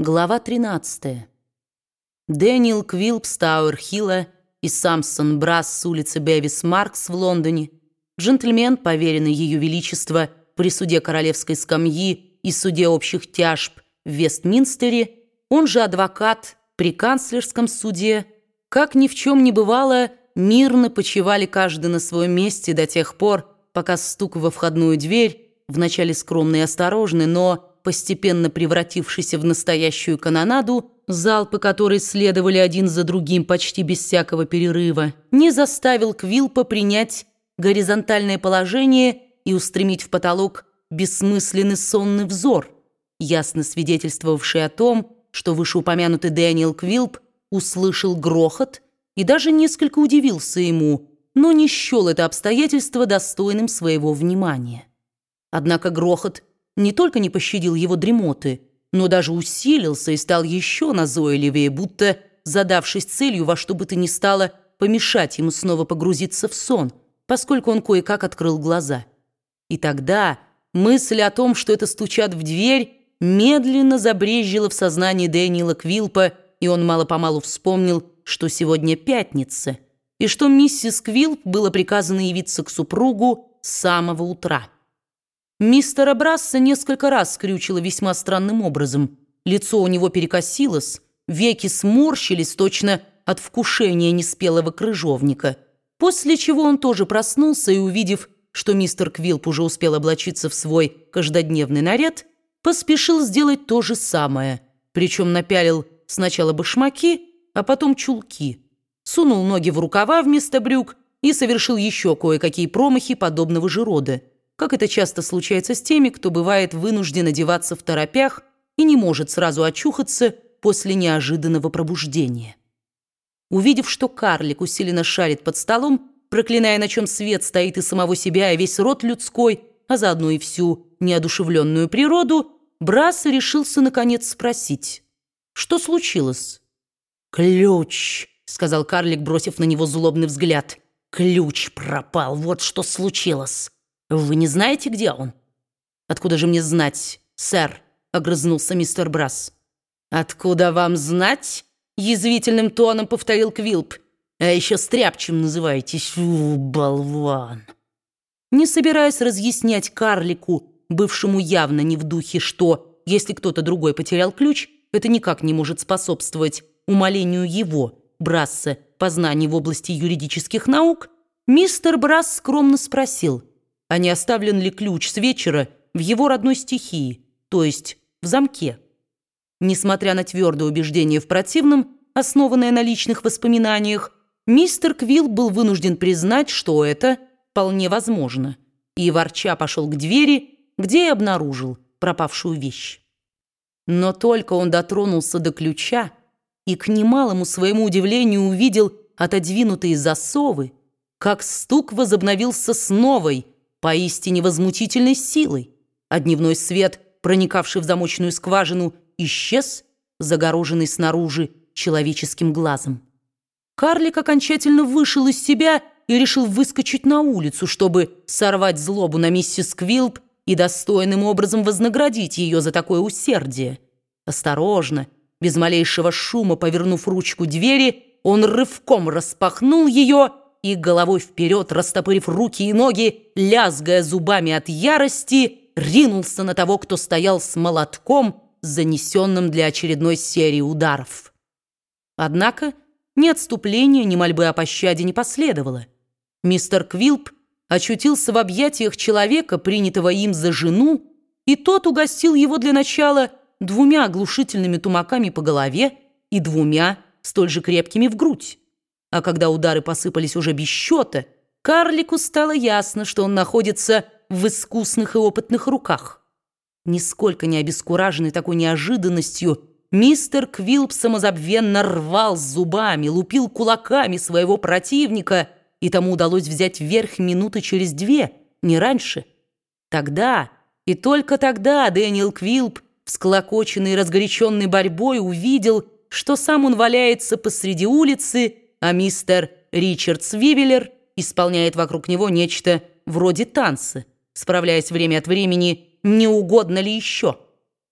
Глава 13. Дэниел Квилп с Тауэр-Хилла и Самсон Брас с улицы Бевис Маркс в Лондоне, джентльмен, поверенный Ее Величества при суде королевской скамьи и суде общих тяжб в Вестминстере, он же адвокат при канцлерском суде, как ни в чем не бывало, мирно почивали каждый на своем месте до тех пор, пока стук во входную дверь, вначале скромный и осторожный, но постепенно превратившийся в настоящую канонаду, залпы которой следовали один за другим почти без всякого перерыва, не заставил Квилпа принять горизонтальное положение и устремить в потолок бессмысленный сонный взор, ясно свидетельствовавший о том, что вышеупомянутый Дэниел Квилп услышал грохот и даже несколько удивился ему, но не счел это обстоятельство достойным своего внимания. Однако грохот не только не пощадил его дремоты, но даже усилился и стал еще назойливее, будто задавшись целью во что бы то ни стало помешать ему снова погрузиться в сон, поскольку он кое-как открыл глаза. И тогда мысль о том, что это стучат в дверь, медленно забрезжила в сознании Дэниела Квилпа, и он мало-помалу вспомнил, что сегодня пятница, и что миссис Квилп было приказано явиться к супругу с самого утра. Мистера Брасса несколько раз скрючило весьма странным образом. Лицо у него перекосилось, веки сморщились точно от вкушения неспелого крыжовника. После чего он тоже проснулся и, увидев, что мистер Квилп уже успел облачиться в свой каждодневный наряд, поспешил сделать то же самое, причем напялил сначала башмаки, а потом чулки, сунул ноги в рукава вместо брюк и совершил еще кое-какие промахи подобного же рода как это часто случается с теми, кто бывает вынужден одеваться в торопях и не может сразу очухаться после неожиданного пробуждения. Увидев, что карлик усиленно шарит под столом, проклиная, на чем свет стоит и самого себя, и весь род людской, а заодно и всю неодушевленную природу, Брас решился, наконец, спросить, что случилось? «Ключ», — сказал карлик, бросив на него злобный взгляд. «Ключ пропал, вот что случилось». «Вы не знаете, где он?» «Откуда же мне знать, сэр?» — огрызнулся мистер Брас. «Откуда вам знать?» — язвительным тоном повторил Квилп. «А еще стряпчем называетесь, у, болван!» Не собираясь разъяснять карлику, бывшему явно не в духе, что, если кто-то другой потерял ключ, это никак не может способствовать умалению его, Брасса, познаний в области юридических наук, мистер Брас скромно спросил — а не оставлен ли ключ с вечера в его родной стихии, то есть в замке. Несмотря на твердое убеждение в противном, основанное на личных воспоминаниях, мистер Квилл был вынужден признать, что это вполне возможно, и ворча пошел к двери, где и обнаружил пропавшую вещь. Но только он дотронулся до ключа и к немалому своему удивлению увидел отодвинутые засовы, как стук возобновился с новой, поистине возмутительной силой, а дневной свет, проникавший в замочную скважину, исчез, загороженный снаружи человеческим глазом. Карлик окончательно вышел из себя и решил выскочить на улицу, чтобы сорвать злобу на миссис Квилп и достойным образом вознаградить ее за такое усердие. Осторожно, без малейшего шума повернув ручку двери, он рывком распахнул ее и головой вперед, растопырив руки и ноги, лязгая зубами от ярости, ринулся на того, кто стоял с молотком, занесенным для очередной серии ударов. Однако ни отступления, ни мольбы о пощаде не последовало. Мистер Квилп очутился в объятиях человека, принятого им за жену, и тот угостил его для начала двумя оглушительными тумаками по голове и двумя столь же крепкими в грудь. А когда удары посыпались уже без счета, карлику стало ясно, что он находится в искусных и опытных руках. Нисколько не обескураженный такой неожиданностью, мистер Квилп самозабвенно рвал зубами, лупил кулаками своего противника, и тому удалось взять верх минуты через две, не раньше. Тогда, и только тогда Дэниел Квилп, всклокоченный и разгоряченный борьбой, увидел, что сам он валяется посреди улицы, а мистер Ричард Свивеллер исполняет вокруг него нечто вроде танца, справляясь время от времени, не угодно ли еще.